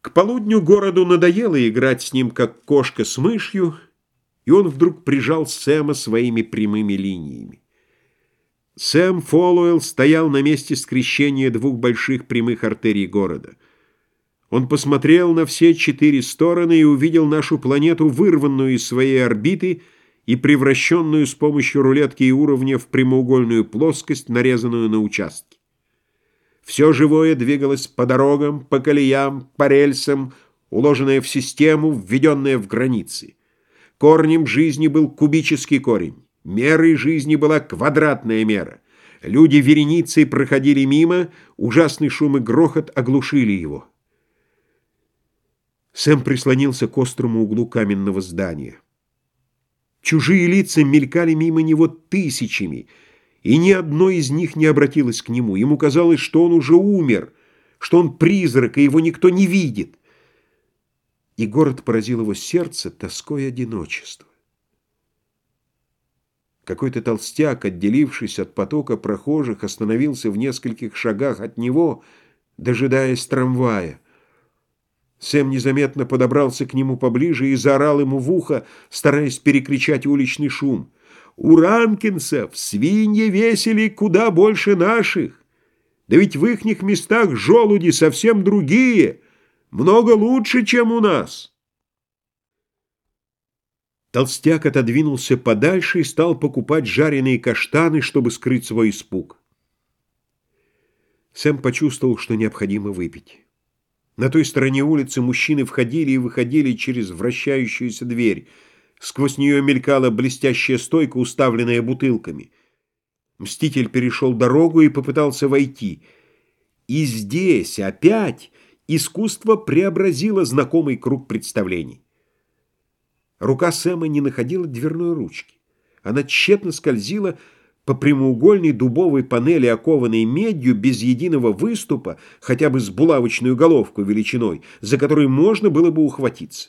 К полудню городу надоело играть с ним, как кошка с мышью, и он вдруг прижал Сэма своими прямыми линиями. Сэм Фолуэлл стоял на месте скрещения двух больших прямых артерий города. Он посмотрел на все четыре стороны и увидел нашу планету, вырванную из своей орбиты и превращенную с помощью рулетки и уровня в прямоугольную плоскость, нарезанную на участки. Все живое двигалось по дорогам, по колеям, по рельсам, уложенное в систему, введенное в границы. Корнем жизни был кубический корень, мерой жизни была квадратная мера. Люди вереницей проходили мимо, ужасный шум и грохот оглушили его. Сэм прислонился к острому углу каменного здания. Чужие лица мелькали мимо него тысячами — и ни одно из них не обратилось к нему. Ему казалось, что он уже умер, что он призрак, и его никто не видит. И город поразил его сердце тоской одиночества. Какой-то толстяк, отделившись от потока прохожих, остановился в нескольких шагах от него, дожидаясь трамвая. Сэм незаметно подобрался к нему поближе и заорал ему в ухо, стараясь перекричать уличный шум. У ранкинцев свиньи весили куда больше наших. Да ведь в ихних местах желуди совсем другие, много лучше, чем у нас. Толстяк отодвинулся подальше и стал покупать жареные каштаны, чтобы скрыть свой испуг. Сэм почувствовал, что необходимо выпить. На той стороне улицы мужчины входили и выходили через вращающуюся дверь — Сквозь нее мелькала блестящая стойка, уставленная бутылками. Мститель перешел дорогу и попытался войти. И здесь опять искусство преобразило знакомый круг представлений. Рука Сэма не находила дверной ручки. Она тщетно скользила по прямоугольной дубовой панели, окованной медью, без единого выступа, хотя бы с булавочную головку величиной, за которой можно было бы ухватиться.